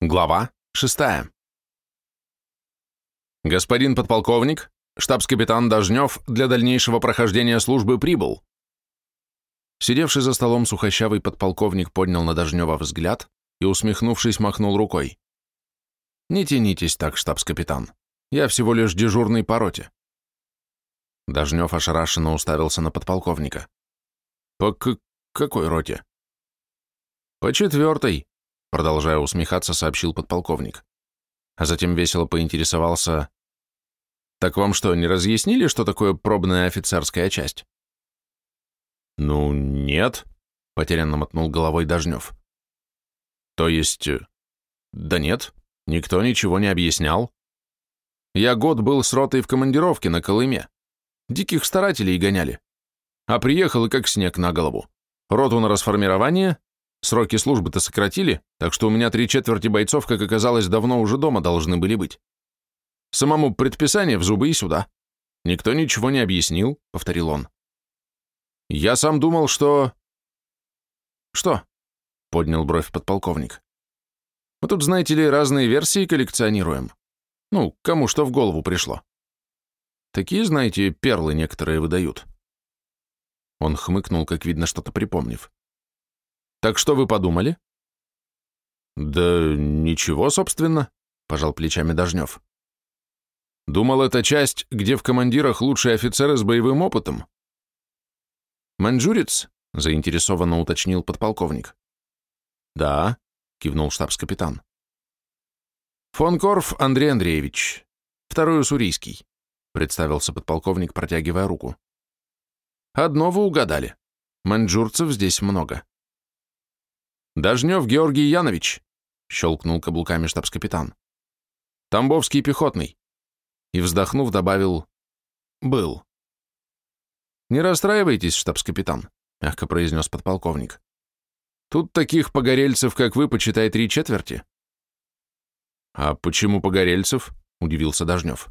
Глава шестая. Господин подполковник, штабс-капитан Дожнев для дальнейшего прохождения службы прибыл. Сидевший за столом сухощавый подполковник поднял на Дожнева взгляд и, усмехнувшись, махнул рукой. «Не тянитесь так, штабс-капитан. Я всего лишь дежурный по роте». Дожнев ошарашенно уставился на подполковника. «По какой роте?» «По четвертой», Продолжая усмехаться, сообщил подполковник. А затем весело поинтересовался. «Так вам что, не разъяснили, что такое пробная офицерская часть?» «Ну, нет», — потерянно мотнул головой Дожнев. «То есть...» э, «Да нет, никто ничего не объяснял. Я год был с ротой в командировке на Колыме. Диких старателей гоняли. А приехал и как снег на голову. Роту на расформирование, Сроки службы-то сократили, так что у меня три четверти бойцов, как оказалось, давно уже дома должны были быть. Самому предписание в зубы и сюда. Никто ничего не объяснил, — повторил он. Я сам думал, что... Что? — поднял бровь подполковник. Мы тут, знаете ли, разные версии коллекционируем. Ну, кому что в голову пришло. Такие, знаете, перлы некоторые выдают. Он хмыкнул, как видно, что-то припомнив. Так что вы подумали? Да ничего, собственно, пожал плечами Дожнев. Думал, это часть, где в командирах лучшие офицеры с боевым опытом. Маньчжурец? заинтересованно уточнил подполковник. Да, кивнул штабс-капитан. Фон Корф Андрей Андреевич, второй уссурийский, представился подполковник, протягивая руку. Одно вы угадали. Маньчжурцев здесь много. «Дожнев Георгий Янович», — щелкнул каблуками штабс-капитан. «Тамбовский пехотный». И, вздохнув, добавил «был». «Не расстраивайтесь, штабс-капитан», — мягко произнес подполковник. «Тут таких погорельцев, как вы, почитай три четверти». «А почему погорельцев?» — удивился Дожнев.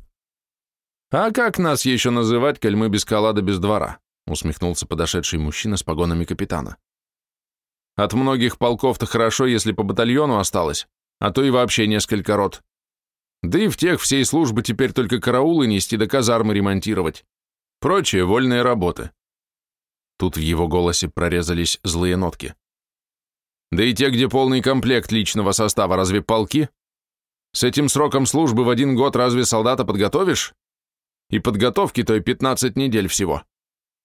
«А как нас еще называть, коль мы без колада, без двора?» — усмехнулся подошедший мужчина с погонами капитана. От многих полков-то хорошо, если по батальону осталось, а то и вообще несколько рот. Да и в тех всей службы теперь только караулы нести да казармы ремонтировать. Прочие вольные работы. Тут в его голосе прорезались злые нотки. Да и те, где полный комплект личного состава, разве полки? С этим сроком службы в один год разве солдата подготовишь? И подготовки той 15 недель всего.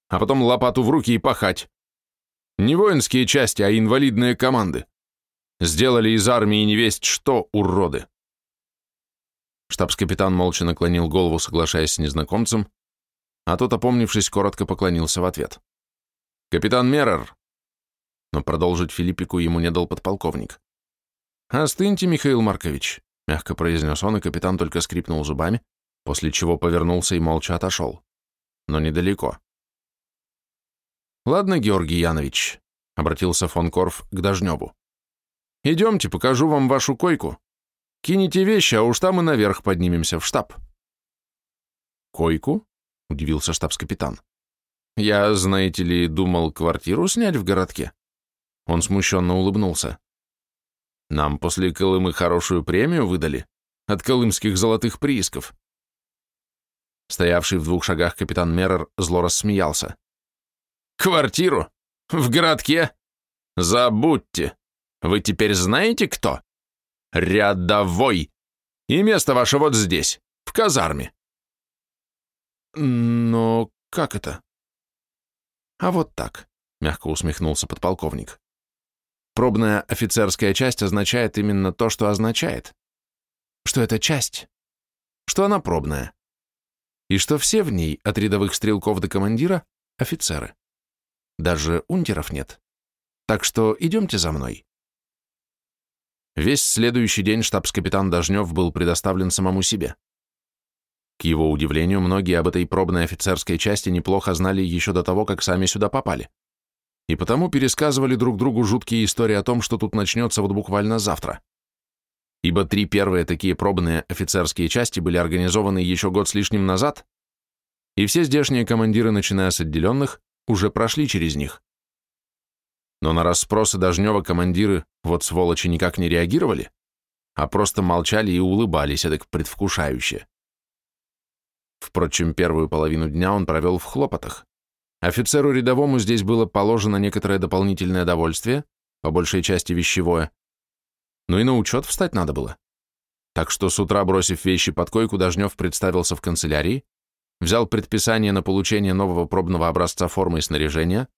А потом лопату в руки и пахать. Не воинские части, а инвалидные команды. Сделали из армии невесть что, уроды. Штабс-капитан молча наклонил голову, соглашаясь с незнакомцем, а тот, опомнившись, коротко поклонился в ответ. «Капитан Мерер!» Но продолжить Филиппику ему не дал подполковник. «Остыньте, Михаил Маркович», — мягко произнес он, и капитан только скрипнул зубами, после чего повернулся и молча отошел. Но недалеко. «Ладно, Георгий Янович», — обратился фон Корф к Дожневу. «Идемте, покажу вам вашу койку. Кинете вещи, а уж там и наверх поднимемся, в штаб». «Койку?» — удивился штабс-капитан. «Я, знаете ли, думал квартиру снять в городке». Он смущенно улыбнулся. «Нам после Колымы хорошую премию выдали от колымских золотых приисков». Стоявший в двух шагах капитан Меррер зло рассмеялся. Квартиру? В городке? Забудьте. Вы теперь знаете кто? Рядовой. И место ваше вот здесь, в казарме. Но как это? А вот так, мягко усмехнулся подполковник. Пробная офицерская часть означает именно то, что означает. Что это часть. Что она пробная. И что все в ней, от рядовых стрелков до командира, офицеры. Даже унтеров нет. Так что идемте за мной. Весь следующий день штабс-капитан Дожнев был предоставлен самому себе. К его удивлению, многие об этой пробной офицерской части неплохо знали еще до того, как сами сюда попали. И потому пересказывали друг другу жуткие истории о том, что тут начнется вот буквально завтра. Ибо три первые такие пробные офицерские части были организованы еще год с лишним назад, и все здешние командиры, начиная с отделенных, уже прошли через них. Но на расспросы Дожнева командиры, вот сволочи, никак не реагировали, а просто молчали и улыбались, эдак предвкушающе. Впрочем, первую половину дня он провел в хлопотах. Офицеру рядовому здесь было положено некоторое дополнительное довольствие, по большей части вещевое, но и на учет встать надо было. Так что с утра, бросив вещи под койку, Дожнев представился в канцелярии, взял предписание на получение нового пробного образца формы и снаряжения,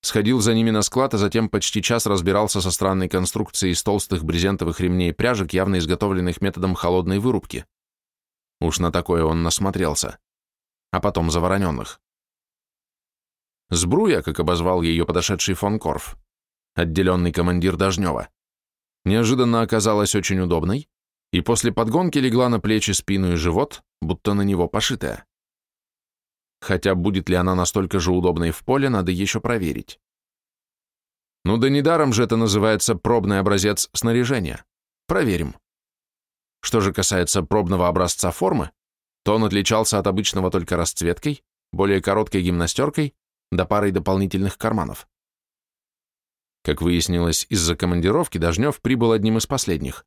сходил за ними на склад, а затем почти час разбирался со странной конструкцией из толстых брезентовых ремней и пряжек, явно изготовленных методом холодной вырубки. Уж на такое он насмотрелся. А потом завороненных. Сбруя, как обозвал ее подошедший фон Корф, отделенный командир Дожнева, неожиданно оказалась очень удобной, и после подгонки легла на плечи, спину и живот, будто на него пошитая. Хотя будет ли она настолько же удобной в поле, надо еще проверить. Ну да недаром же это называется пробный образец снаряжения. Проверим. Что же касается пробного образца формы, то он отличался от обычного только расцветкой, более короткой гимнастеркой да парой дополнительных карманов. Как выяснилось, из-за командировки Дожнев прибыл одним из последних.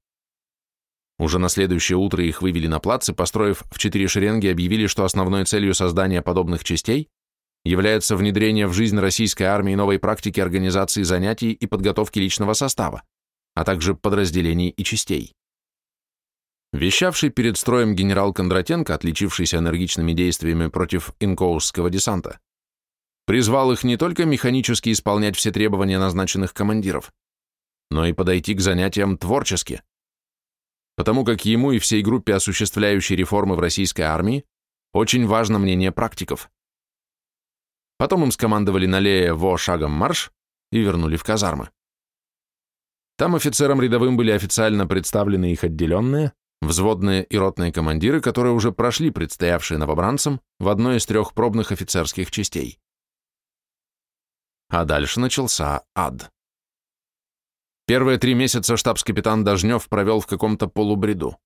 Уже на следующее утро их вывели на плац и, построив в четыре шеренги, объявили, что основной целью создания подобных частей является внедрение в жизнь российской армии новой практики организации занятий и подготовки личного состава, а также подразделений и частей. Вещавший перед строем генерал Кондратенко, отличившийся энергичными действиями против инкоусского десанта, призвал их не только механически исполнять все требования назначенных командиров, но и подойти к занятиям творчески, потому как ему и всей группе, осуществляющей реформы в российской армии, очень важно мнение практиков. Потом им скомандовали налея во шагом марш и вернули в казармы. Там офицерам рядовым были официально представлены их отделенные, взводные и ротные командиры, которые уже прошли предстоявшие новобранцам в одной из трех пробных офицерских частей. А дальше начался ад. Первые три месяца штабс-капитан Дожнев провел в каком-то полубреду.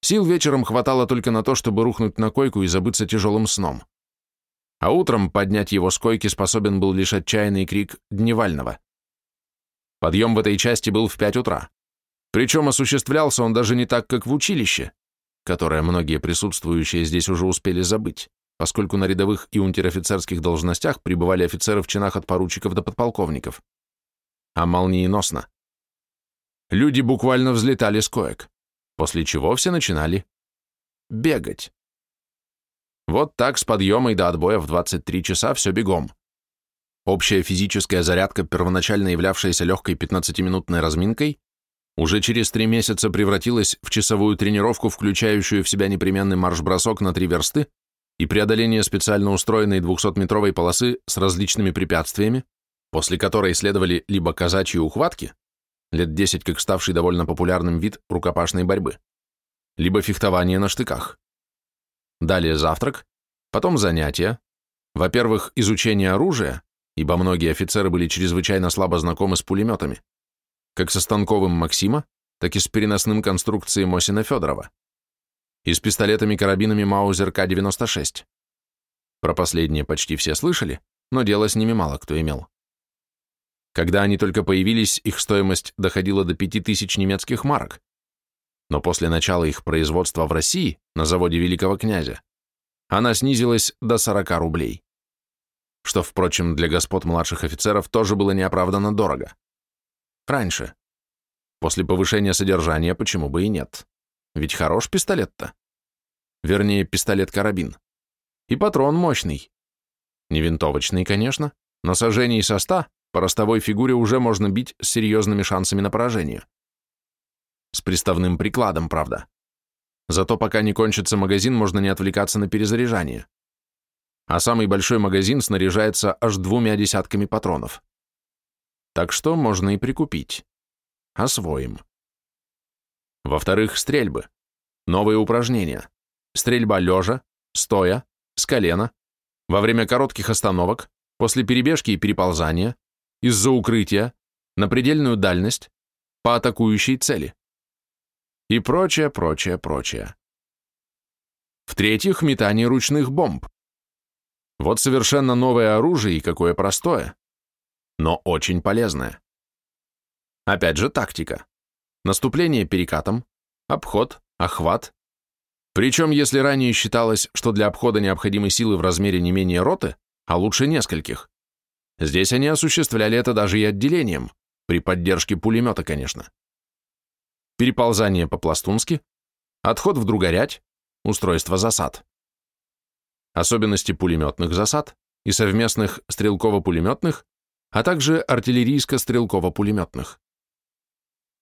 Сил вечером хватало только на то, чтобы рухнуть на койку и забыться тяжелым сном. А утром поднять его с койки способен был лишь отчаянный крик Дневального. Подъем в этой части был в пять утра. Причем осуществлялся он даже не так, как в училище, которое многие присутствующие здесь уже успели забыть, поскольку на рядовых и унтер-офицерских должностях пребывали офицеры в чинах от поручиков до подполковников. А молниеносно. Люди буквально взлетали с коек, после чего все начинали бегать. Вот так с подъема и до отбоя в 23 часа все бегом. Общая физическая зарядка, первоначально являвшаяся легкой 15-минутной разминкой, уже через три месяца превратилась в часовую тренировку, включающую в себя непременный марш-бросок на три версты и преодоление специально устроенной 200-метровой полосы с различными препятствиями, после которой следовали либо казачьи ухватки, лет 10 как ставший довольно популярным вид рукопашной борьбы, либо фехтование на штыках. Далее завтрак, потом занятия, во-первых, изучение оружия, ибо многие офицеры были чрезвычайно слабо знакомы с пулеметами, как со станковым Максима, так и с переносным конструкцией Мосина Федорова, и с пистолетами-карабинами Маузер К-96. Про последние почти все слышали, но дело с ними мало кто имел. Когда они только появились, их стоимость доходила до 5000 немецких марок. Но после начала их производства в России, на заводе великого князя, она снизилась до 40 рублей. Что, впрочем, для господ младших офицеров тоже было неоправданно дорого. Раньше. После повышения содержания почему бы и нет. Ведь хорош пистолет-то. Вернее, пистолет-карабин. И патрон мощный. Не винтовочный, конечно, но сожжений со ста по ростовой фигуре уже можно бить с серьезными шансами на поражение. С приставным прикладом, правда. Зато пока не кончится магазин, можно не отвлекаться на перезаряжание. А самый большой магазин снаряжается аж двумя десятками патронов. Так что можно и прикупить. Освоим. Во-вторых, стрельбы. Новые упражнения. Стрельба лежа, стоя, с колена, во время коротких остановок, после перебежки и переползания, из-за укрытия, на предельную дальность, по атакующей цели. И прочее, прочее, прочее. В-третьих, метание ручных бомб. Вот совершенно новое оружие и какое простое, но очень полезное. Опять же тактика. наступление перекатом, обход, охват. Причем, если ранее считалось, что для обхода необходимы силы в размере не менее роты, а лучше нескольких, здесь они осуществляли это даже и отделением, при поддержке пулемета, конечно. Переползание по-пластунски, отход в другорядь, устройство засад. Особенности пулеметных засад и совместных стрелково-пулеметных, а также артиллерийско-стрелково-пулеметных.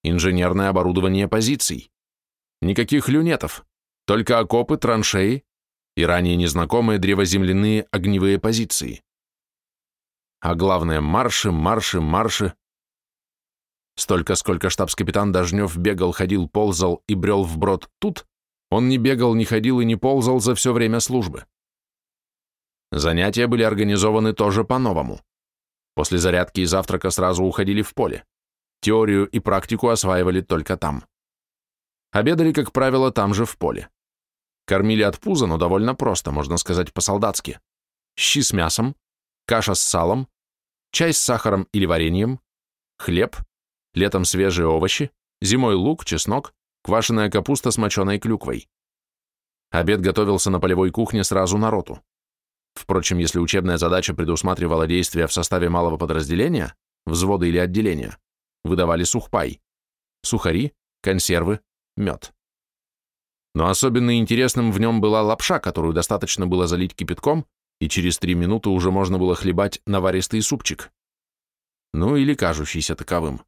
Инженерное оборудование позиций. Никаких люнетов, только окопы, траншеи и ранее незнакомые древоземляные огневые позиции. А главное, марши, марши, марши. Столько, сколько штабс-капитан Дожнев бегал, ходил, ползал и брел вброд тут, он не бегал, не ходил и не ползал за все время службы. Занятия были организованы тоже по-новому. После зарядки и завтрака сразу уходили в поле. Теорию и практику осваивали только там. Обедали, как правило, там же в поле. Кормили от пуза, но довольно просто, можно сказать по-солдатски. Щи с мясом, каша с салом, чай с сахаром или вареньем, хлеб, летом свежие овощи, зимой лук, чеснок, квашеная капуста с моченой клюквой. Обед готовился на полевой кухне сразу на роту. Впрочем, если учебная задача предусматривала действия в составе малого подразделения, взвода или отделения, выдавали сухпай, сухари, консервы, мед. Но особенно интересным в нем была лапша, которую достаточно было залить кипятком, и через три минуты уже можно было хлебать наваристый супчик. Ну или кажущийся таковым.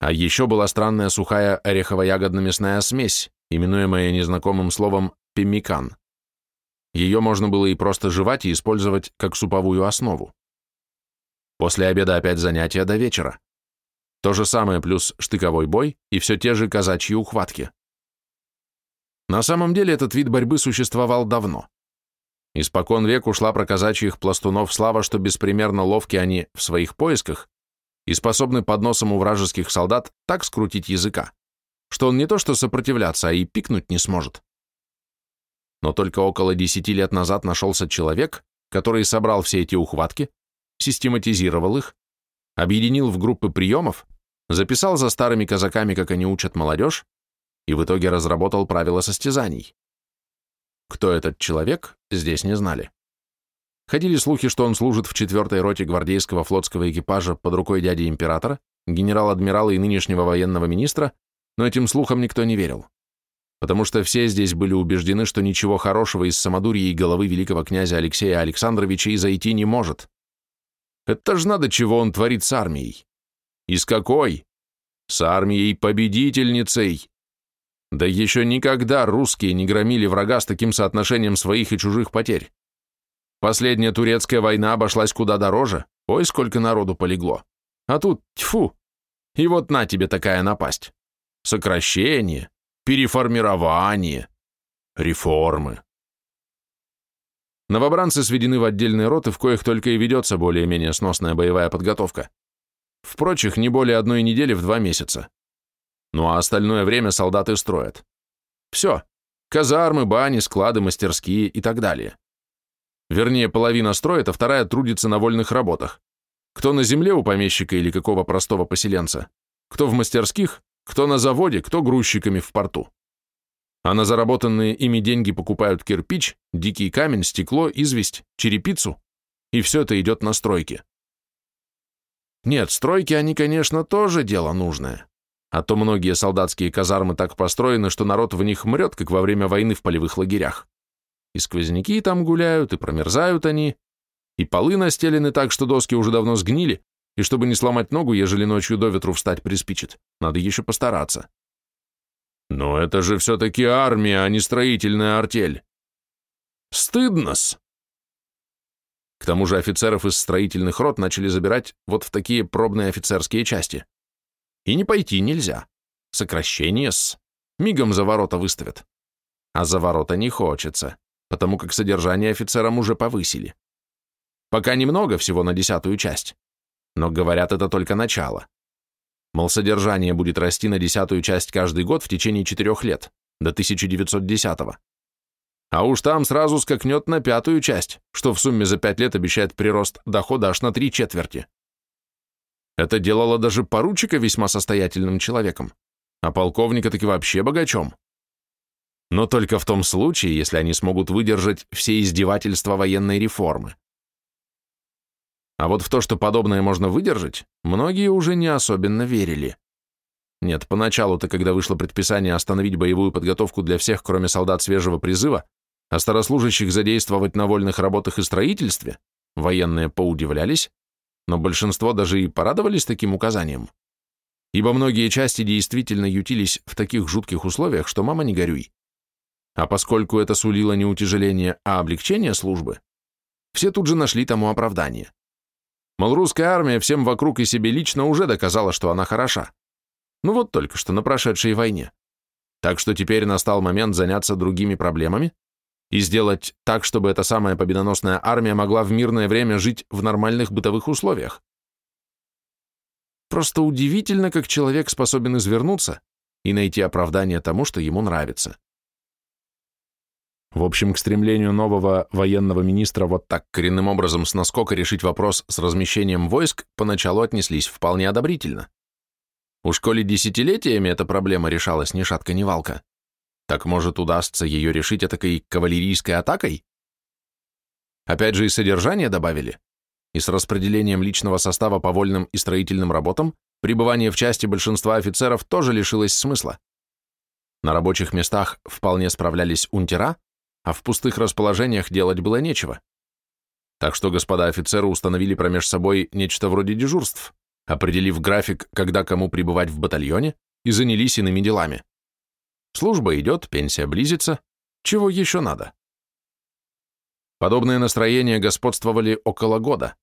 А еще была странная сухая орехово-ягодно-мясная смесь, именуемая незнакомым словом пеммикан. Ее можно было и просто жевать и использовать как суповую основу. После обеда опять занятия до вечера. То же самое плюс штыковой бой и все те же казачьи ухватки. На самом деле этот вид борьбы существовал давно. Испокон век ушла про казачьих пластунов слава, что беспримерно ловки они в своих поисках и способны под носом у вражеских солдат так скрутить языка, что он не то что сопротивляться, а и пикнуть не сможет но только около десяти лет назад нашелся человек, который собрал все эти ухватки, систематизировал их, объединил в группы приемов, записал за старыми казаками, как они учат молодежь, и в итоге разработал правила состязаний. Кто этот человек, здесь не знали. Ходили слухи, что он служит в четвертой роте гвардейского флотского экипажа под рукой дяди императора, генерал-адмирала и нынешнего военного министра, но этим слухам никто не верил потому что все здесь были убеждены, что ничего хорошего из самодурья и головы великого князя Алексея Александровича и зайти не может. Это ж надо, чего он творит с армией. И с какой? С армией-победительницей. Да еще никогда русские не громили врага с таким соотношением своих и чужих потерь. Последняя турецкая война обошлась куда дороже, ой, сколько народу полегло. А тут, тьфу, и вот на тебе такая напасть. Сокращение, переформирование, реформы. Новобранцы сведены в отдельные роты, в коих только и ведется более-менее сносная боевая подготовка. В прочих не более одной недели в два месяца. Ну а остальное время солдаты строят. Все. Казармы, бани, склады, мастерские и так далее. Вернее, половина строит, а вторая трудится на вольных работах. Кто на земле у помещика или какого простого поселенца, кто в мастерских, кто на заводе, кто грузчиками в порту. А на заработанные ими деньги покупают кирпич, дикий камень, стекло, известь, черепицу, и все это идет на стройки. Нет, стройки они, конечно, тоже дело нужное. А то многие солдатские казармы так построены, что народ в них мрет, как во время войны в полевых лагерях. И сквозняки там гуляют, и промерзают они, и полы настелены так, что доски уже давно сгнили, и чтобы не сломать ногу, ежели ночью до ветру встать приспичит, надо еще постараться. Но это же все-таки армия, а не строительная артель. Стыдно-с. К тому же офицеров из строительных рот начали забирать вот в такие пробные офицерские части. И не пойти нельзя. Сокращение-с. Мигом за ворота выставят. А за ворота не хочется, потому как содержание офицерам уже повысили. Пока немного, всего на десятую часть. Но говорят, это только начало. Мол, содержание будет расти на десятую часть каждый год в течение четырех лет, до 1910-го. А уж там сразу скакнет на пятую часть, что в сумме за пять лет обещает прирост дохода аж на три четверти. Это делало даже поручика весьма состоятельным человеком, а полковника таки вообще богачом. Но только в том случае, если они смогут выдержать все издевательства военной реформы. А вот в то, что подобное можно выдержать, многие уже не особенно верили. Нет, поначалу-то, когда вышло предписание остановить боевую подготовку для всех, кроме солдат свежего призыва, а старослужащих задействовать на вольных работах и строительстве, военные поудивлялись, но большинство даже и порадовались таким указаниям. Ибо многие части действительно ютились в таких жутких условиях, что мама не горюй. А поскольку это сулило не утяжеление, а облегчение службы, все тут же нашли тому оправдание. Мол, русская армия всем вокруг и себе лично уже доказала, что она хороша. Ну вот только что на прошедшей войне. Так что теперь настал момент заняться другими проблемами и сделать так, чтобы эта самая победоносная армия могла в мирное время жить в нормальных бытовых условиях. Просто удивительно, как человек способен извернуться и найти оправдание тому, что ему нравится. В общем, к стремлению нового военного министра вот так коренным образом с наскока решить вопрос с размещением войск поначалу отнеслись вполне одобрительно. Уж коли десятилетиями эта проблема решалась ни шатка, ни валка, так может удастся ее решить этакой кавалерийской атакой? Опять же и содержание добавили, и с распределением личного состава по вольным и строительным работам пребывание в части большинства офицеров тоже лишилось смысла. На рабочих местах вполне справлялись унтера, а в пустых расположениях делать было нечего. Так что господа офицеры установили промеж собой нечто вроде дежурств, определив график, когда кому пребывать в батальоне, и занялись иными делами. Служба идет, пенсия близится, чего еще надо? Подобные настроения господствовали около года.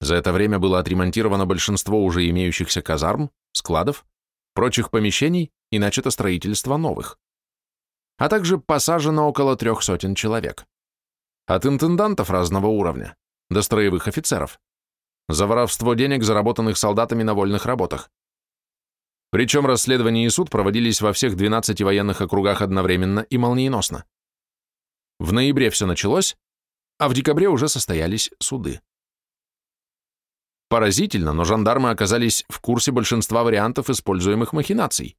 За это время было отремонтировано большинство уже имеющихся казарм, складов, прочих помещений и начато строительство новых а также посажено около трех сотен человек. От интендантов разного уровня до строевых офицеров. За воровство денег, заработанных солдатами на вольных работах. Причем расследование и суд проводились во всех 12 военных округах одновременно и молниеносно. В ноябре все началось, а в декабре уже состоялись суды. Поразительно, но жандармы оказались в курсе большинства вариантов используемых махинаций.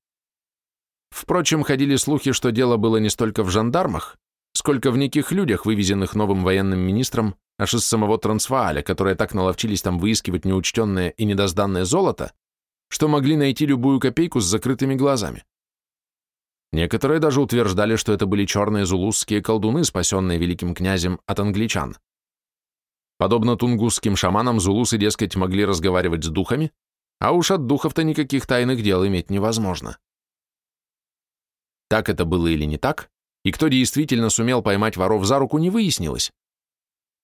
Впрочем, ходили слухи, что дело было не столько в жандармах, сколько в неких людях, вывезенных новым военным министром аж из самого Трансвааля, которые так наловчились там выискивать неучтенное и недозданное золото, что могли найти любую копейку с закрытыми глазами. Некоторые даже утверждали, что это были черные зулусские колдуны, спасенные великим князем от англичан. Подобно тунгусским шаманам, зулусы, дескать, могли разговаривать с духами, а уж от духов-то никаких тайных дел иметь невозможно. Так это было или не так, и кто действительно сумел поймать воров за руку, не выяснилось.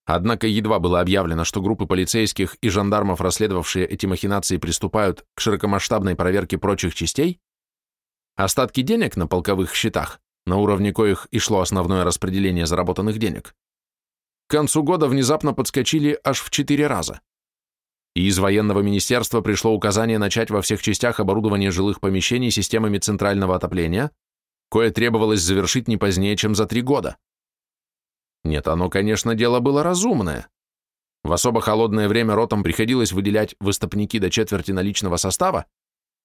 Однако едва было объявлено, что группы полицейских и жандармов, расследовавшие эти махинации, приступают к широкомасштабной проверке прочих частей, остатки денег на полковых счетах, на уровне коих и шло основное распределение заработанных денег, к концу года внезапно подскочили аж в четыре раза. И из военного министерства пришло указание начать во всех частях оборудование жилых помещений системами центрального отопления, кое требовалось завершить не позднее, чем за три года. Нет, оно, конечно, дело было разумное. В особо холодное время ротам приходилось выделять выстопники до четверти наличного состава,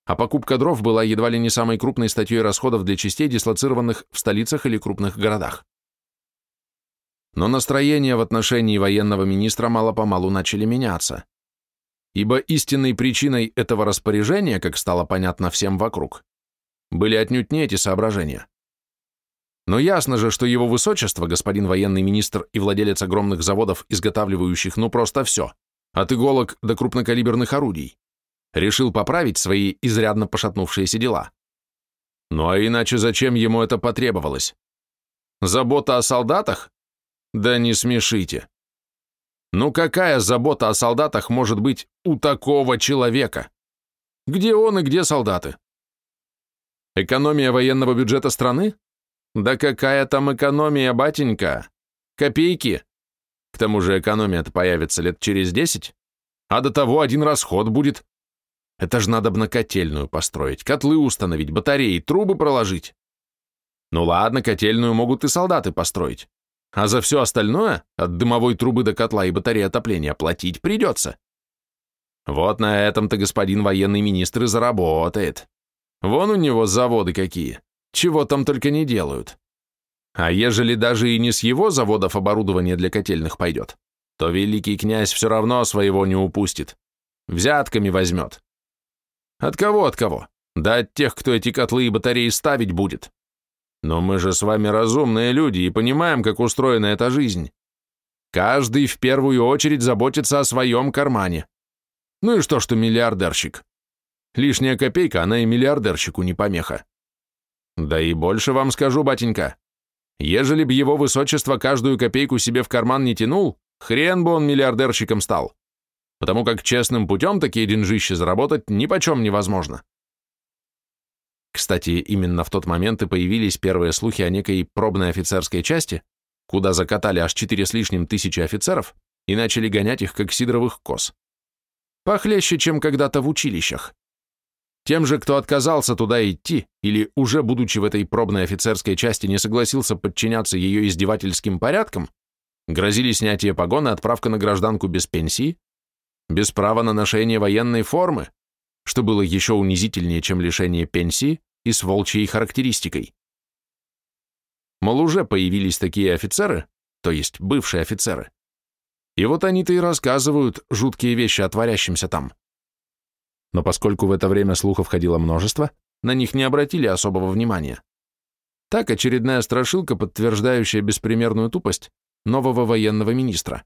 а покупка дров была едва ли не самой крупной статьей расходов для частей, дислоцированных в столицах или крупных городах. Но настроения в отношении военного министра мало-помалу начали меняться, ибо истинной причиной этого распоряжения, как стало понятно всем вокруг, были отнюдь не эти соображения. Но ясно же, что его высочество, господин военный министр и владелец огромных заводов, изготавливающих ну просто все, от иголок до крупнокалиберных орудий, решил поправить свои изрядно пошатнувшиеся дела. Ну а иначе зачем ему это потребовалось? Забота о солдатах? Да не смешите. Ну какая забота о солдатах может быть у такого человека? Где он и где солдаты? Экономия военного бюджета страны? Да какая там экономия, батенька? Копейки. К тому же экономия-то появится лет через десять, а до того один расход будет. Это ж надо на котельную построить, котлы установить, батареи, трубы проложить. Ну ладно, котельную могут и солдаты построить, а за все остальное, от дымовой трубы до котла и батареи отопления, платить придется. Вот на этом-то господин военный министр и заработает. Вон у него заводы какие. Чего там только не делают. А ежели даже и не с его заводов оборудование для котельных пойдет, то великий князь все равно своего не упустит. Взятками возьмет. От кого, от кого? Да от тех, кто эти котлы и батареи ставить будет. Но мы же с вами разумные люди и понимаем, как устроена эта жизнь. Каждый в первую очередь заботится о своем кармане. Ну и что, что миллиардерщик? Лишняя копейка, она и миллиардерщику не помеха. Да и больше вам скажу, батенька. Ежели б его высочество каждую копейку себе в карман не тянул, хрен бы он миллиардерщиком стал. Потому как честным путем такие деньжищи заработать нипочем невозможно. Кстати, именно в тот момент и появились первые слухи о некой пробной офицерской части, куда закатали аж четыре с лишним тысячи офицеров и начали гонять их, как сидоровых коз. Похлеще, чем когда-то в училищах. Тем же, кто отказался туда идти, или уже будучи в этой пробной офицерской части не согласился подчиняться ее издевательским порядкам, грозили снятие погон и отправка на гражданку без пенсии, без права на ношение военной формы, что было еще унизительнее, чем лишение пенсии и с волчьей характеристикой. Мол, уже появились такие офицеры, то есть бывшие офицеры, и вот они-то и рассказывают жуткие вещи о творящемся там. Но поскольку в это время слухов ходило множество, на них не обратили особого внимания. Так очередная страшилка, подтверждающая беспримерную тупость нового военного министра.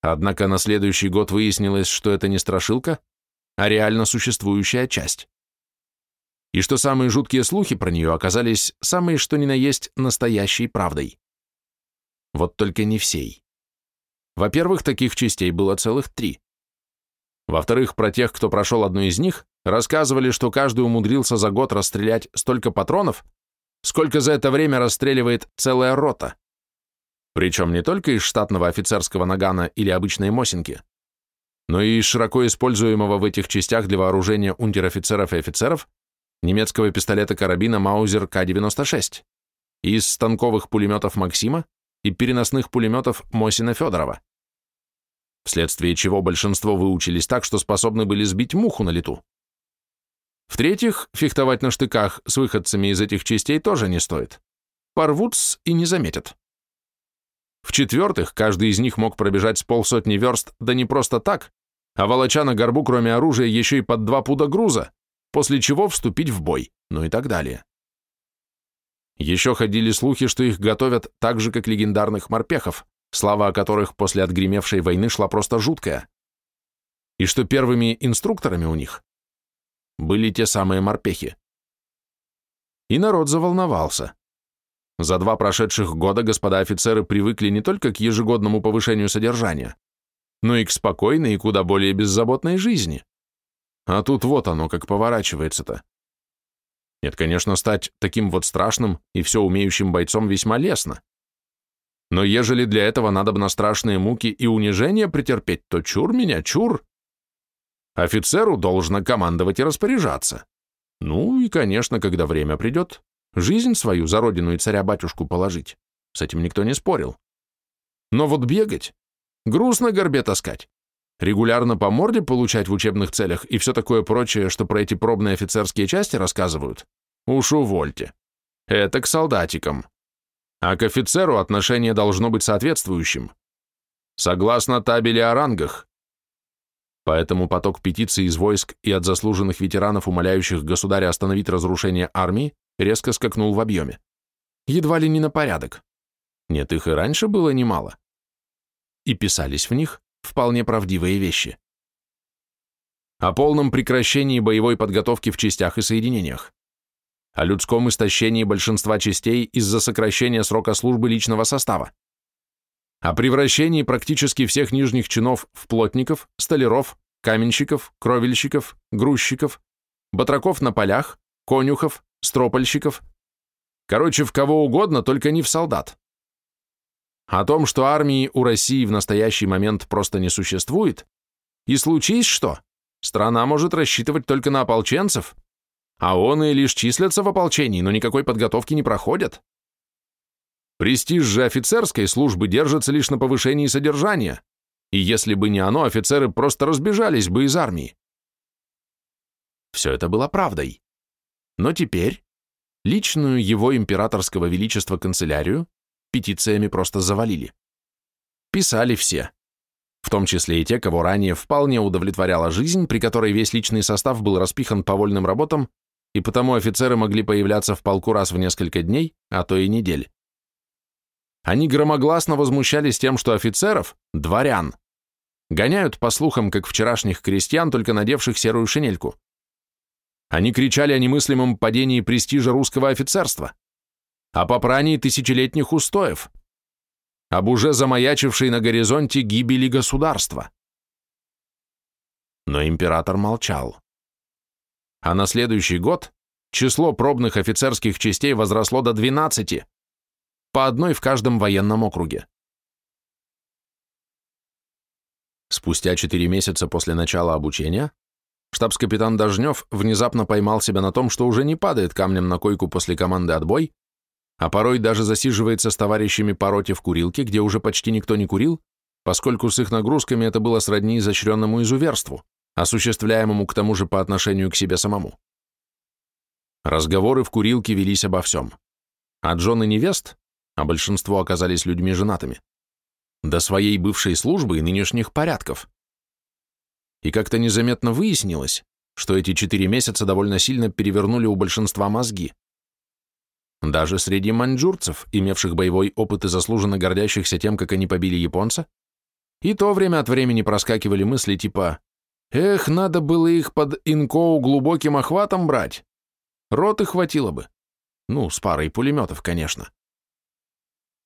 Однако на следующий год выяснилось, что это не страшилка, а реально существующая часть. И что самые жуткие слухи про нее оказались самые что ни на есть настоящей правдой. Вот только не всей. Во-первых, таких частей было целых три. Во-вторых, про тех, кто прошел одну из них, рассказывали, что каждый умудрился за год расстрелять столько патронов, сколько за это время расстреливает целая рота. Причем не только из штатного офицерского нагана или обычной мосинки, но и из широко используемого в этих частях для вооружения унтер-офицеров и офицеров немецкого пистолета-карабина Маузер К-96, из станковых пулеметов Максима и переносных пулеметов Мосина-Федорова, вследствие чего большинство выучились так, что способны были сбить муху на лету. В-третьих, фехтовать на штыках с выходцами из этих частей тоже не стоит. Порвутся и не заметят. В-четвертых, каждый из них мог пробежать с полсотни верст, да не просто так, а волоча на горбу, кроме оружия, еще и под два пуда груза, после чего вступить в бой, ну и так далее. Еще ходили слухи, что их готовят так же, как легендарных морпехов, слава о которых после отгремевшей войны шла просто жуткая. И что первыми инструкторами у них были те самые морпехи. И народ заволновался. За два прошедших года господа офицеры привыкли не только к ежегодному повышению содержания, но и к спокойной и куда более беззаботной жизни. А тут вот оно как поворачивается-то. Нет, конечно, стать таким вот страшным и все умеющим бойцом весьма лестно. Но ежели для этого надо бы на страшные муки и унижения претерпеть, то чур меня, чур. Офицеру должно командовать и распоряжаться. Ну и, конечно, когда время придет, Жизнь свою за родину и царя-батюшку положить. С этим никто не спорил. Но вот бегать, грустно горбе таскать, регулярно по морде получать в учебных целях и все такое прочее, что про эти пробные офицерские части рассказывают, уж увольте. Это к солдатикам. А к офицеру отношение должно быть соответствующим. Согласно табели о рангах. Поэтому поток петиций из войск и от заслуженных ветеранов, умоляющих государя остановить разрушение армии, резко скакнул в объеме. Едва ли не на порядок. Нет, их и раньше было немало. И писались в них вполне правдивые вещи. О полном прекращении боевой подготовки в частях и соединениях. О людском истощении большинства частей из-за сокращения срока службы личного состава. О превращении практически всех нижних чинов в плотников, столяров, каменщиков, кровельщиков, грузчиков, батраков на полях, конюхов, стропольщиков. Короче, в кого угодно, только не в солдат. О том, что армии у России в настоящий момент просто не существует, и случись что, страна может рассчитывать только на ополченцев, а он и лишь числятся в ополчении, но никакой подготовки не проходят. Престиж же офицерской службы держится лишь на повышении содержания, и если бы не оно, офицеры просто разбежались бы из армии. Все это было правдой. Но теперь личную его императорского величества канцелярию петициями просто завалили. Писали все, в том числе и те, кого ранее вполне удовлетворяла жизнь, при которой весь личный состав был распихан по вольным работам, и потому офицеры могли появляться в полку раз в несколько дней, а то и недель. Они громогласно возмущались тем, что офицеров, дворян, гоняют, по слухам, как вчерашних крестьян, только надевших серую шинельку. Они кричали о немыслимом падении престижа русского офицерства, о попрании тысячелетних устоев, об уже замаячившей на горизонте гибели государства. Но император молчал. А на следующий год число пробных офицерских частей возросло до 12, по одной в каждом военном округе. Спустя 4 месяца после начала обучения штабс-капитан Дожнев внезапно поймал себя на том, что уже не падает камнем на койку после команды «Отбой», а порой даже засиживается с товарищами по роте в курилке, где уже почти никто не курил, поскольку с их нагрузками это было сродни изощренному изуверству, осуществляемому к тому же по отношению к себе самому. Разговоры в курилке велись обо всем. А Джон и невест, а большинство оказались людьми женатыми, до своей бывшей службы и нынешних порядков. И как-то незаметно выяснилось, что эти четыре месяца довольно сильно перевернули у большинства мозги. Даже среди маньчжурцев, имевших боевой опыт и заслуженно гордящихся тем, как они побили японца, и то время от времени проскакивали мысли типа «Эх, надо было их под инкоу глубоким охватом брать. Роты хватило бы. Ну, с парой пулеметов, конечно».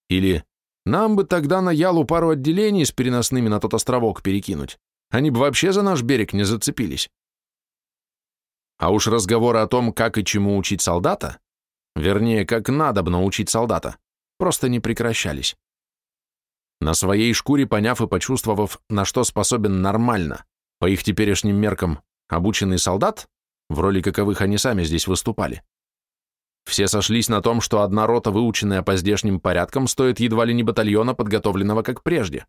Или «Нам бы тогда на Ялу пару отделений с переносными на тот островок перекинуть. Они бы вообще за наш берег не зацепились». А уж разговоры о том, как и чему учить солдата, Вернее, как надо бы научить солдата. Просто не прекращались. На своей шкуре поняв и почувствовав, на что способен нормально, по их теперешним меркам, обученный солдат, в роли каковых они сами здесь выступали, все сошлись на том, что одна рота, выученная по здешним порядкам, стоит едва ли не батальона, подготовленного как прежде.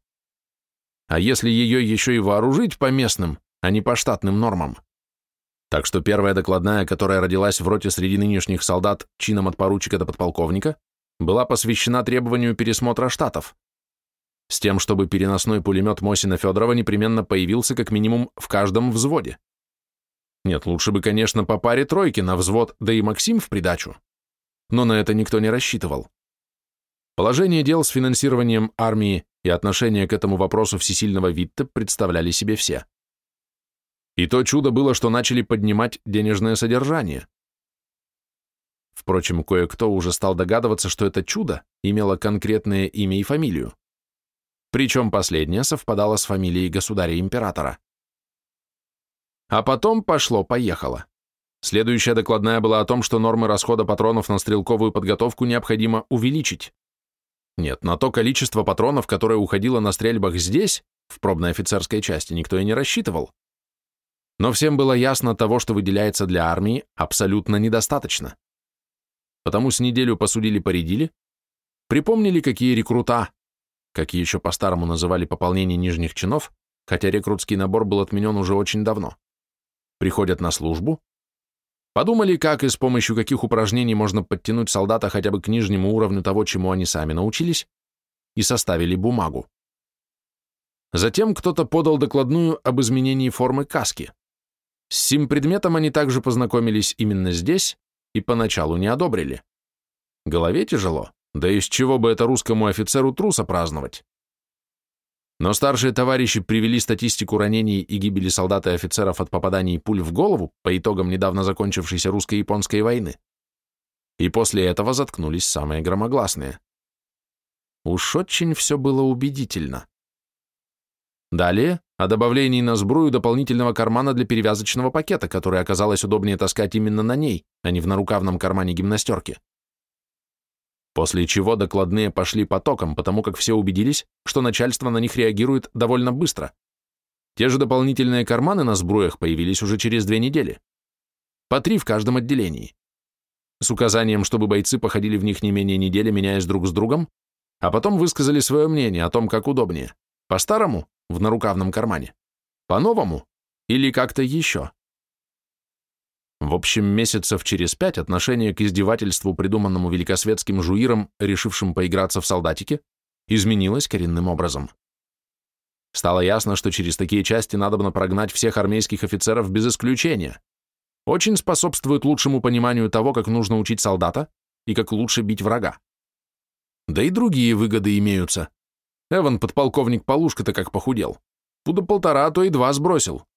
А если ее еще и вооружить по местным, а не по штатным нормам, так что первая докладная, которая родилась в роте среди нынешних солдат чином от поручика до подполковника, была посвящена требованию пересмотра штатов, с тем, чтобы переносной пулемет Мосина Федорова непременно появился как минимум в каждом взводе. Нет, лучше бы, конечно, по паре тройки на взвод, да и Максим в придачу. Но на это никто не рассчитывал. Положение дел с финансированием армии и отношение к этому вопросу всесильного Витте представляли себе все. И то чудо было, что начали поднимать денежное содержание. Впрочем, кое-кто уже стал догадываться, что это чудо имело конкретное имя и фамилию. Причем последнее совпадало с фамилией государя-императора. А потом пошло-поехало. Следующая докладная была о том, что нормы расхода патронов на стрелковую подготовку необходимо увеличить. Нет, на то количество патронов, которое уходило на стрельбах здесь, в пробной офицерской части, никто и не рассчитывал. Но всем было ясно того, что выделяется для армии, абсолютно недостаточно. Потому с неделю посудили-поредили, припомнили, какие рекрута, как еще по-старому называли пополнение нижних чинов, хотя рекрутский набор был отменен уже очень давно, приходят на службу, подумали, как и с помощью каких упражнений можно подтянуть солдата хотя бы к нижнему уровню того, чему они сами научились, и составили бумагу. Затем кто-то подал докладную об изменении формы каски. С сим предметом они также познакомились именно здесь и поначалу не одобрили. Голове тяжело, да из чего бы это русскому офицеру труса праздновать? Но старшие товарищи привели статистику ранений и гибели солдат и офицеров от попаданий пуль в голову по итогам недавно закончившейся русско-японской войны. И после этого заткнулись самые громогласные. Уж очень все было убедительно. Далее о добавлении на сбрую дополнительного кармана для перевязочного пакета, который оказалось удобнее таскать именно на ней, а не в нарукавном кармане гимнастерки. После чего докладные пошли потоком, потому как все убедились, что начальство на них реагирует довольно быстро. Те же дополнительные карманы на сбруях появились уже через две недели. По три в каждом отделении. С указанием, чтобы бойцы походили в них не менее недели, меняясь друг с другом, а потом высказали свое мнение о том, как удобнее. По-старому в нарукавном кармане? По-новому? Или как-то еще? В общем, месяцев через пять отношение к издевательству, придуманному великосветским жуиром, решившим поиграться в солдатики, изменилось коренным образом. Стало ясно, что через такие части надо прогнать всех армейских офицеров без исключения. Очень способствует лучшему пониманию того, как нужно учить солдата и как лучше бить врага. Да и другие выгоды имеются. Эван, подполковник Полушка-то как похудел. Пуда полтора, а то и два сбросил.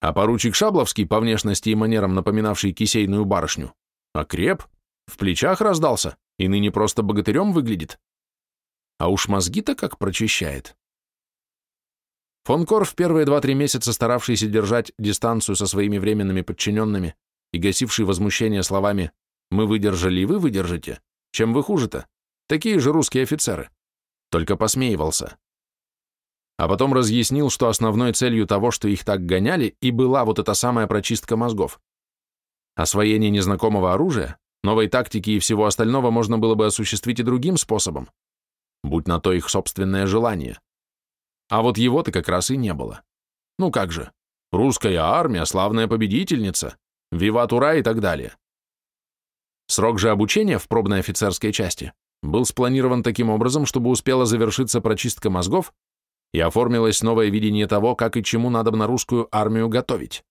А поручик Шабловский, по внешности и манерам напоминавший кисейную барышню, окреп, в плечах раздался и ныне просто богатырем выглядит. А уж мозги-то как прочищает. Фон Корф первые два-три месяца старавшийся держать дистанцию со своими временными подчиненными и гасивший возмущение словами «Мы выдержали, и вы выдержите. Чем вы хуже-то? Такие же русские офицеры». Только посмеивался. А потом разъяснил, что основной целью того, что их так гоняли, и была вот эта самая прочистка мозгов. Освоение незнакомого оружия, новой тактики и всего остального можно было бы осуществить и другим способом, будь на то их собственное желание. А вот его-то как раз и не было. Ну как же, русская армия, славная победительница, виват ура и так далее. Срок же обучения в пробной офицерской части был спланирован таким образом, чтобы успела завершиться прочистка мозгов и оформилось новое видение того, как и чему надо на русскую армию готовить.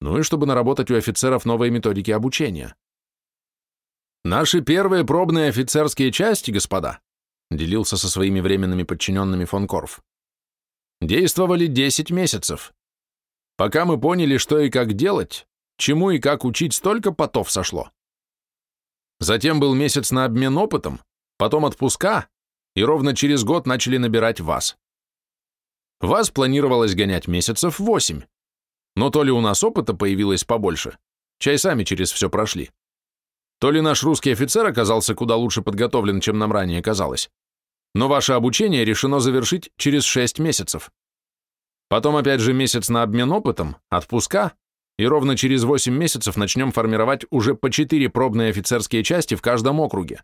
Ну и чтобы наработать у офицеров новые методики обучения. Наши первые пробные офицерские части, господа, делился со своими временными подчиненными фон Корф. Действовали 10 месяцев. Пока мы поняли, что и как делать, чему и как учить, столько потов сошло. Затем был месяц на обмен опытом, потом отпуска, и ровно через год начали набирать вас. Вас планировалось гонять месяцев 8, но то ли у нас опыта появилось побольше, чай сами через все прошли, то ли наш русский офицер оказался куда лучше подготовлен, чем нам ранее казалось, но ваше обучение решено завершить через 6 месяцев. Потом опять же месяц на обмен опытом, отпуска, и ровно через 8 месяцев начнем формировать уже по 4 пробные офицерские части в каждом округе.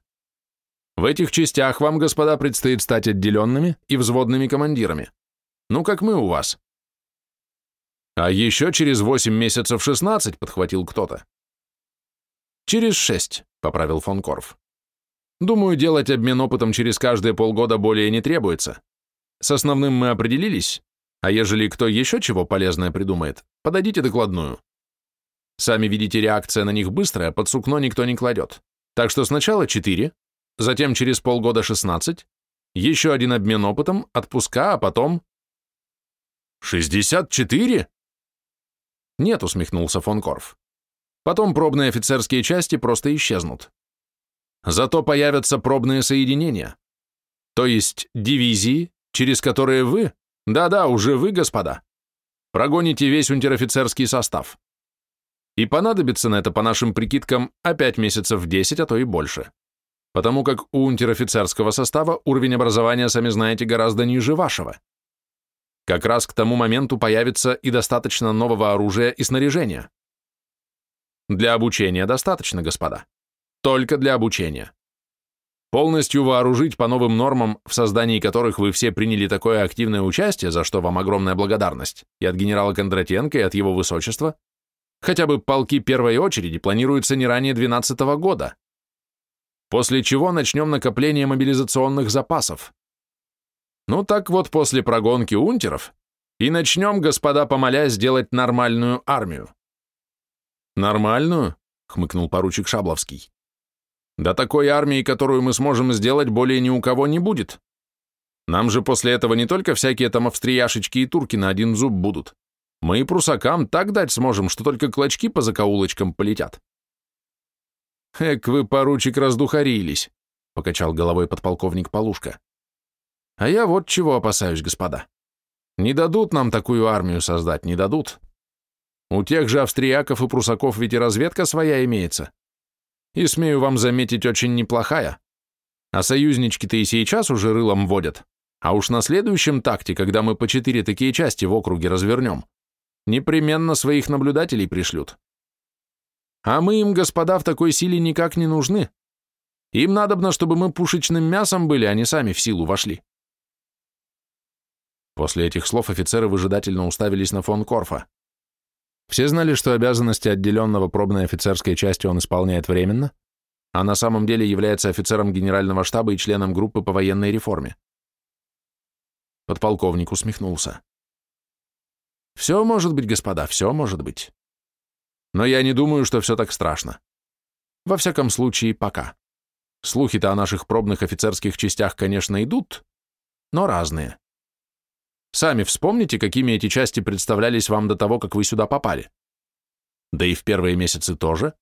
В этих частях вам, господа, предстоит стать отделенными и взводными командирами. Ну, как мы у вас. А еще через 8 месяцев 16, подхватил кто-то. Через 6, поправил фон Корф. Думаю, делать обмен опытом через каждые полгода более не требуется. С основным мы определились, а ежели кто еще чего полезное придумает, подадите докладную. Сами видите, реакция на них быстрая, под сукно никто не кладет. Так что сначала 4, затем через полгода 16, еще один обмен опытом, отпуска, а потом... «64?» «Нет», — усмехнулся фон Корф. «Потом пробные офицерские части просто исчезнут. Зато появятся пробные соединения, то есть дивизии, через которые вы, да-да, уже вы, господа, прогоните весь унтер-офицерский состав. И понадобится на это, по нашим прикидкам, опять месяцев 10, а то и больше. Потому как у унтер-офицерского состава уровень образования, сами знаете, гораздо ниже вашего. Как раз к тому моменту появится и достаточно нового оружия и снаряжения. Для обучения достаточно, господа только для обучения. Полностью вооружить по новым нормам, в создании которых вы все приняли такое активное участие, за что вам огромная благодарность, и от генерала Кондратенко, и от его высочества, хотя бы полки первой очереди планируется не ранее 12 -го года, после чего начнем накопление мобилизационных запасов. Ну так вот, после прогонки унтеров и начнем, господа, помолясь, делать нормальную армию. «Нормальную?» — хмыкнул поручик Шабловский. Да такой армии, которую мы сможем сделать, более ни у кого не будет. Нам же после этого не только всякие там австрияшечки и турки на один зуб будут. Мы и прусакам так дать сможем, что только клочки по закоулочкам полетят. Эк, вы, поручик, раздухарились, — покачал головой подполковник Полушка. А я вот чего опасаюсь, господа. Не дадут нам такую армию создать, не дадут. У тех же австрияков и прусаков ведь и разведка своя имеется и, смею вам заметить, очень неплохая. А союзнички-то и сейчас уже рылом водят. А уж на следующем такте, когда мы по четыре такие части в округе развернем, непременно своих наблюдателей пришлют. А мы им, господа, в такой силе никак не нужны. Им надобно, чтобы мы пушечным мясом были, а не сами в силу вошли. После этих слов офицеры выжидательно уставились на фон Корфа. Все знали, что обязанности отделенного пробной офицерской части он исполняет временно, а на самом деле является офицером генерального штаба и членом группы по военной реформе. Подполковник усмехнулся. «Все может быть, господа, все может быть. Но я не думаю, что все так страшно. Во всяком случае, пока. Слухи-то о наших пробных офицерских частях, конечно, идут, но разные. Сами вспомните, какими эти части представлялись вам до того, как вы сюда попали. Да и в первые месяцы тоже.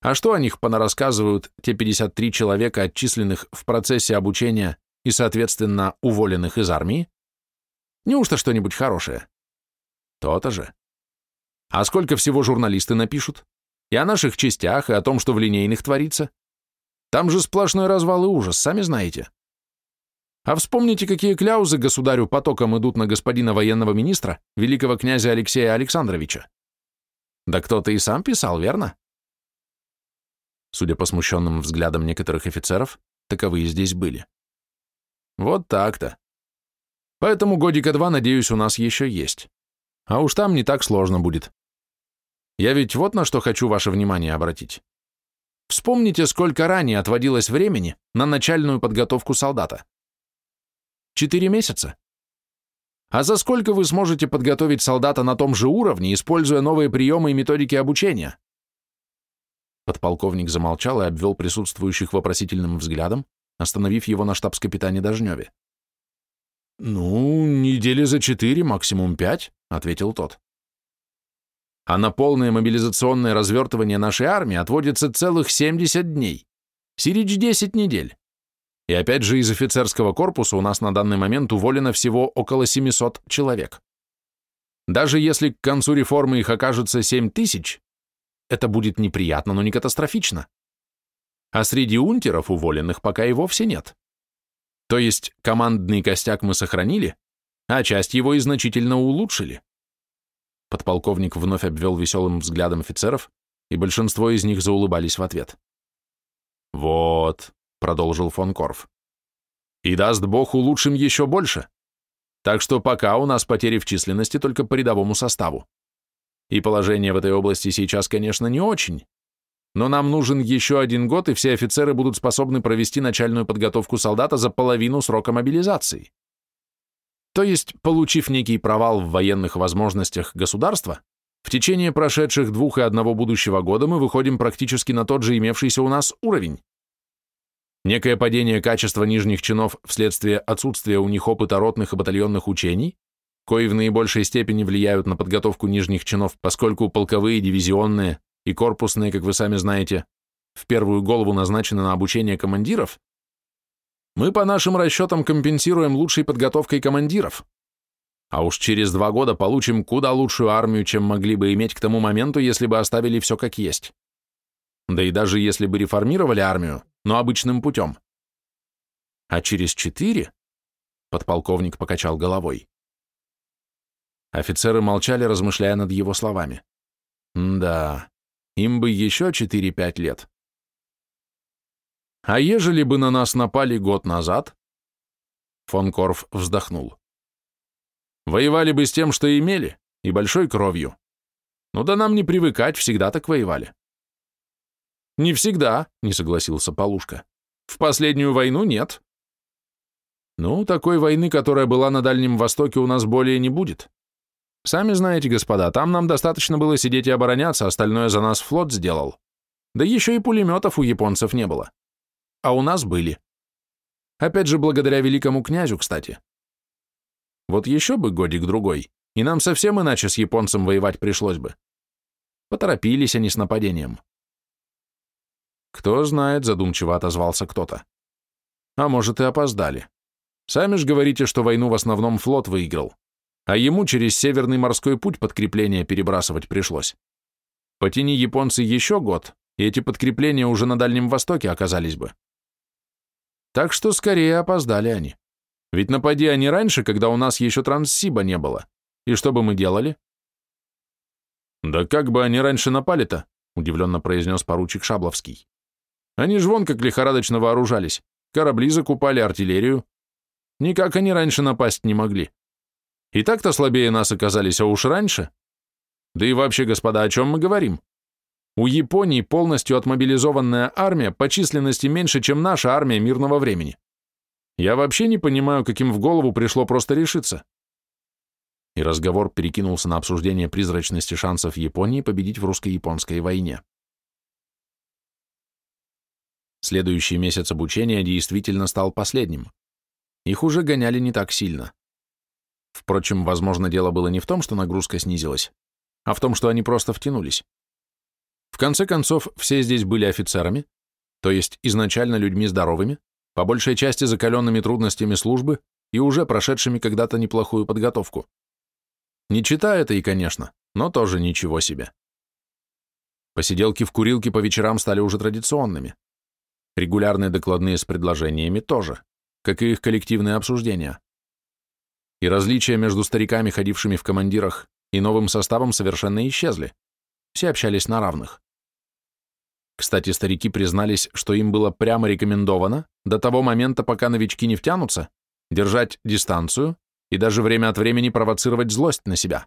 А что о них понарассказывают те 53 человека, отчисленных в процессе обучения и, соответственно, уволенных из армии? Неужто что-нибудь хорошее? То-то же. А сколько всего журналисты напишут? И о наших частях, и о том, что в линейных творится? Там же сплошной развал и ужас, сами знаете. А вспомните, какие кляузы государю потоком идут на господина военного министра, великого князя Алексея Александровича. Да кто-то и сам писал, верно? Судя по смущенным взглядам некоторых офицеров, таковые здесь были. Вот так-то. Поэтому годика два, надеюсь, у нас еще есть. А уж там не так сложно будет. Я ведь вот на что хочу ваше внимание обратить. Вспомните, сколько ранее отводилось времени на начальную подготовку солдата. Четыре месяца. А за сколько вы сможете подготовить солдата на том же уровне, используя новые приемы и методики обучения? Подполковник замолчал и обвел присутствующих вопросительным взглядом, остановив его на штабс-капитане Дожневе. «Ну, недели за четыре, максимум пять», — ответил тот. «А на полное мобилизационное развертывание нашей армии отводится целых 70 дней. Сирич 10 недель. И опять же из офицерского корпуса у нас на данный момент уволено всего около 700 человек. Даже если к концу реформы их окажется 7 тысяч, это будет неприятно, но не катастрофично. А среди унтеров уволенных пока и вовсе нет. То есть командный костяк мы сохранили, а часть его и значительно улучшили. Подполковник вновь обвел веселым взглядом офицеров, и большинство из них заулыбались в ответ. Вот, продолжил фон Корф. И даст Бог улучшим еще больше. Так что пока у нас потери в численности только по рядовому составу. И положение в этой области сейчас, конечно, не очень, но нам нужен еще один год, и все офицеры будут способны провести начальную подготовку солдата за половину срока мобилизации. То есть, получив некий провал в военных возможностях государства, в течение прошедших двух и одного будущего года мы выходим практически на тот же имевшийся у нас уровень. Некое падение качества нижних чинов вследствие отсутствия у них опыта ротных и батальонных учений, кои в наибольшей степени влияют на подготовку нижних чинов, поскольку полковые, дивизионные и корпусные, как вы сами знаете, в первую голову назначены на обучение командиров, мы по нашим расчетам компенсируем лучшей подготовкой командиров. А уж через два года получим куда лучшую армию, чем могли бы иметь к тому моменту, если бы оставили все как есть. Да и даже если бы реформировали армию, но обычным путем. А через четыре? Подполковник покачал головой. Офицеры молчали, размышляя над его словами. Да, им бы еще четыре-пять лет. А ежели бы на нас напали год назад? Фон Корф вздохнул. Воевали бы с тем, что имели, и большой кровью. Ну да нам не привыкать, всегда так воевали. «Не всегда», — не согласился Полушка. «В последнюю войну нет». «Ну, такой войны, которая была на Дальнем Востоке, у нас более не будет. Сами знаете, господа, там нам достаточно было сидеть и обороняться, остальное за нас флот сделал. Да еще и пулеметов у японцев не было. А у нас были. Опять же, благодаря великому князю, кстати. Вот еще бы годик-другой, и нам совсем иначе с японцем воевать пришлось бы. Поторопились они с нападением. «Кто знает», — задумчиво отозвался кто-то. «А может, и опоздали. Сами же говорите, что войну в основном флот выиграл, а ему через Северный морской путь подкрепления перебрасывать пришлось. Потяни японцы еще год, и эти подкрепления уже на Дальнем Востоке оказались бы. Так что скорее опоздали они. Ведь напади они раньше, когда у нас еще Транссиба не было. И что бы мы делали?» «Да как бы они раньше напали-то?» — удивленно произнес поручик Шабловский. Они ж вон как лихорадочно вооружались. Корабли закупали, артиллерию. Никак они раньше напасть не могли. И так-то слабее нас оказались, а уж раньше. Да и вообще, господа, о чем мы говорим? У Японии полностью отмобилизованная армия по численности меньше, чем наша армия мирного времени. Я вообще не понимаю, каким в голову пришло просто решиться. И разговор перекинулся на обсуждение призрачности шансов Японии победить в русско-японской войне. Следующий месяц обучения действительно стал последним. Их уже гоняли не так сильно. Впрочем, возможно, дело было не в том, что нагрузка снизилась, а в том, что они просто втянулись. В конце концов, все здесь были офицерами, то есть изначально людьми здоровыми, по большей части закаленными трудностями службы и уже прошедшими когда-то неплохую подготовку. Не читая это и, конечно, но тоже ничего себе. Посиделки в курилке по вечерам стали уже традиционными. Регулярные докладные с предложениями тоже, как и их коллективные обсуждения. И различия между стариками, ходившими в командирах, и новым составом совершенно исчезли. Все общались на равных. Кстати, старики признались, что им было прямо рекомендовано, до того момента, пока новички не втянутся, держать дистанцию и даже время от времени провоцировать злость на себя.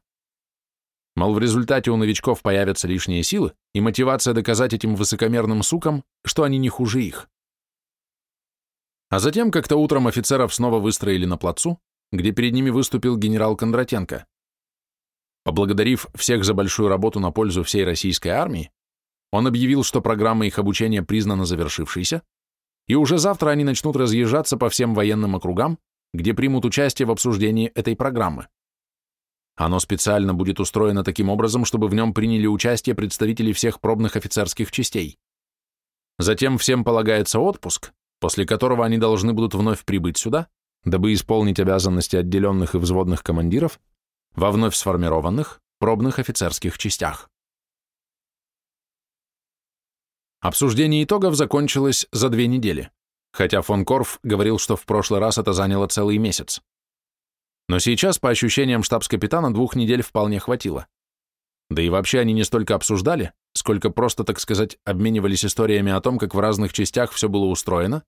Мол, в результате у новичков появятся лишние силы и мотивация доказать этим высокомерным сукам, что они не хуже их. А затем как-то утром офицеров снова выстроили на плацу, где перед ними выступил генерал Кондратенко. Поблагодарив всех за большую работу на пользу всей российской армии, он объявил, что программа их обучения признана завершившейся, и уже завтра они начнут разъезжаться по всем военным округам, где примут участие в обсуждении этой программы. Оно специально будет устроено таким образом, чтобы в нем приняли участие представители всех пробных офицерских частей. Затем всем полагается отпуск, после которого они должны будут вновь прибыть сюда, дабы исполнить обязанности отделенных и взводных командиров во вновь сформированных пробных офицерских частях. Обсуждение итогов закончилось за две недели, хотя фон Корф говорил, что в прошлый раз это заняло целый месяц. Но сейчас, по ощущениям штабс-капитана, двух недель вполне хватило. Да и вообще они не столько обсуждали, сколько просто, так сказать, обменивались историями о том, как в разных частях все было устроено,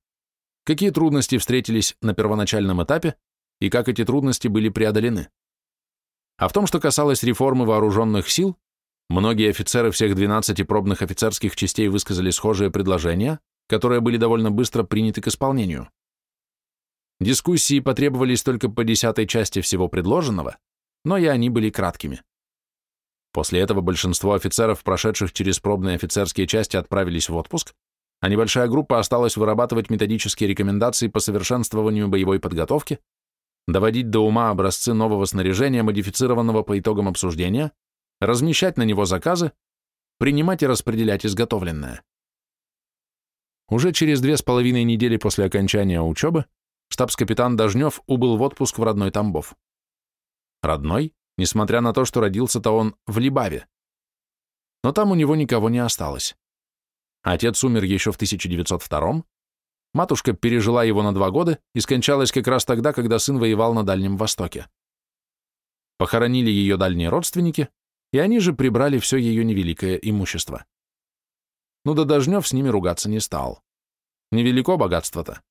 какие трудности встретились на первоначальном этапе и как эти трудности были преодолены. А в том, что касалось реформы вооруженных сил, многие офицеры всех 12 пробных офицерских частей высказали схожие предложения, которые были довольно быстро приняты к исполнению. Дискуссии потребовались только по десятой части всего предложенного, но и они были краткими. После этого большинство офицеров, прошедших через пробные офицерские части, отправились в отпуск, а небольшая группа осталась вырабатывать методические рекомендации по совершенствованию боевой подготовки, доводить до ума образцы нового снаряжения, модифицированного по итогам обсуждения, размещать на него заказы, принимать и распределять изготовленное. Уже через две с половиной недели после окончания учебы штабс-капитан Дожнев убыл в отпуск в родной Тамбов. Родной, несмотря на то, что родился-то он в Либаве. Но там у него никого не осталось. Отец умер еще в 1902 Матушка пережила его на два года и скончалась как раз тогда, когда сын воевал на Дальнем Востоке. Похоронили ее дальние родственники, и они же прибрали все ее невеликое имущество. Ну да Дожнев с ними ругаться не стал. Невелико богатство-то.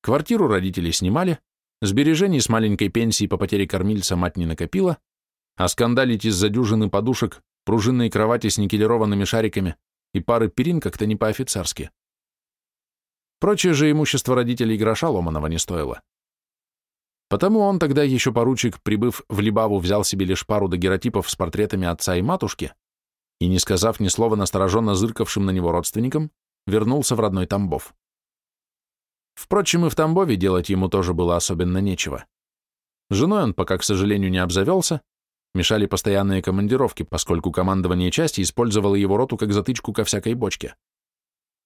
Квартиру родители снимали, сбережений с маленькой пенсии по потере кормильца мать не накопила, а скандалить из-за дюжины подушек, пружинной кровати с никелированными шариками и пары перин как-то не по-офицерски. Прочее же имущество родителей гроша ломаного не стоило. Потому он тогда еще поручик, прибыв в Либаву, взял себе лишь пару дагеротипов с портретами отца и матушки и, не сказав ни слова настороженно зыркавшим на него родственникам, вернулся в родной Тамбов. Впрочем, и в Тамбове делать ему тоже было особенно нечего. Женой он пока, к сожалению, не обзавелся, мешали постоянные командировки, поскольку командование части использовало его роту как затычку ко всякой бочке.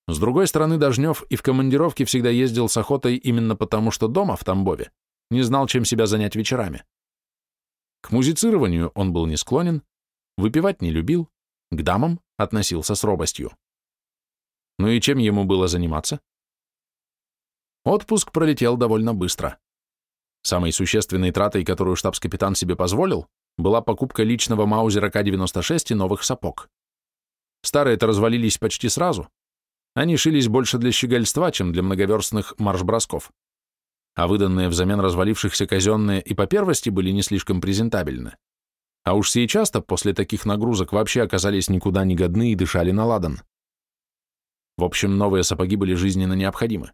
С другой стороны, Дожнев и в командировке всегда ездил с охотой именно потому, что дома, в Тамбове, не знал, чем себя занять вечерами. К музицированию он был не склонен, выпивать не любил, к дамам относился с робостью. Ну и чем ему было заниматься? Отпуск пролетел довольно быстро. Самой существенной тратой, которую штабс-капитан себе позволил, была покупка личного Маузера К-96 и новых сапог. Старые-то развалились почти сразу, они шились больше для щегольства, чем для многоверстных марш-бросков. А выданные взамен развалившихся казенные и по первости были не слишком презентабельны. А уж сейчас-то после таких нагрузок вообще оказались никуда не годны и дышали на ладан. В общем, новые сапоги были жизненно необходимы.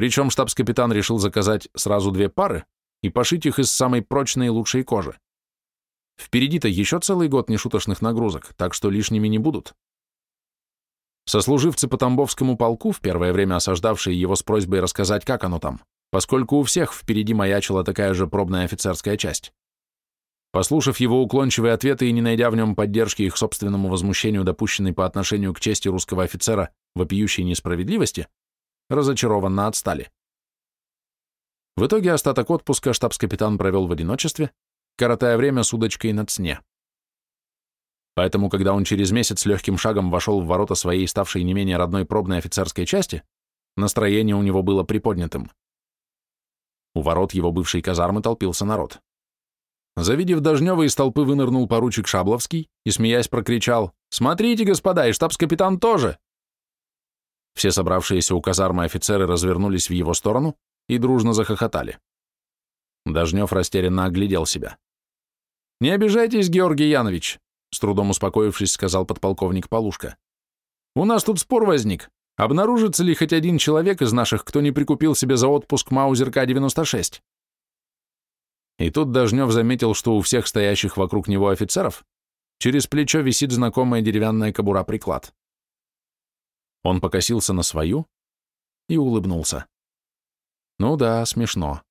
Причем штабс-капитан решил заказать сразу две пары и пошить их из самой прочной и лучшей кожи. Впереди-то еще целый год нешуточных нагрузок, так что лишними не будут. Сослуживцы по Тамбовскому полку, в первое время осаждавшие его с просьбой рассказать, как оно там, поскольку у всех впереди маячила такая же пробная офицерская часть. Послушав его уклончивые ответы и не найдя в нем поддержки их собственному возмущению, допущенной по отношению к чести русского офицера вопиющей несправедливости, разочарованно отстали. В итоге остаток отпуска штабс-капитан провел в одиночестве, коротая время с удочкой на сне. Поэтому, когда он через месяц легким шагом вошел в ворота своей ставшей не менее родной пробной офицерской части, настроение у него было приподнятым. У ворот его бывшей казармы толпился народ. Завидев Дожнева, из толпы вынырнул поручик Шабловский и, смеясь, прокричал «Смотрите, господа, и штабс-капитан тоже!» Все собравшиеся у казармы офицеры развернулись в его сторону и дружно захохотали. Дожнев растерянно оглядел себя. «Не обижайтесь, Георгий Янович», — с трудом успокоившись, сказал подполковник Полушка. «У нас тут спор возник. Обнаружится ли хоть один человек из наших, кто не прикупил себе за отпуск Маузер К-96?» И тут Дожнев заметил, что у всех стоящих вокруг него офицеров через плечо висит знакомая деревянная кобура-приклад. Он покосился на свою и улыбнулся. Ну да, смешно.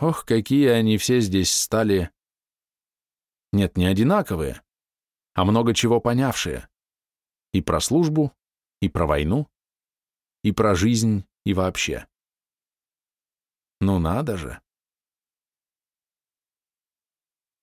Ох, какие они все здесь стали... Нет, не одинаковые, а много чего понявшие. И про службу, и про войну, и про жизнь, и вообще. Ну надо же.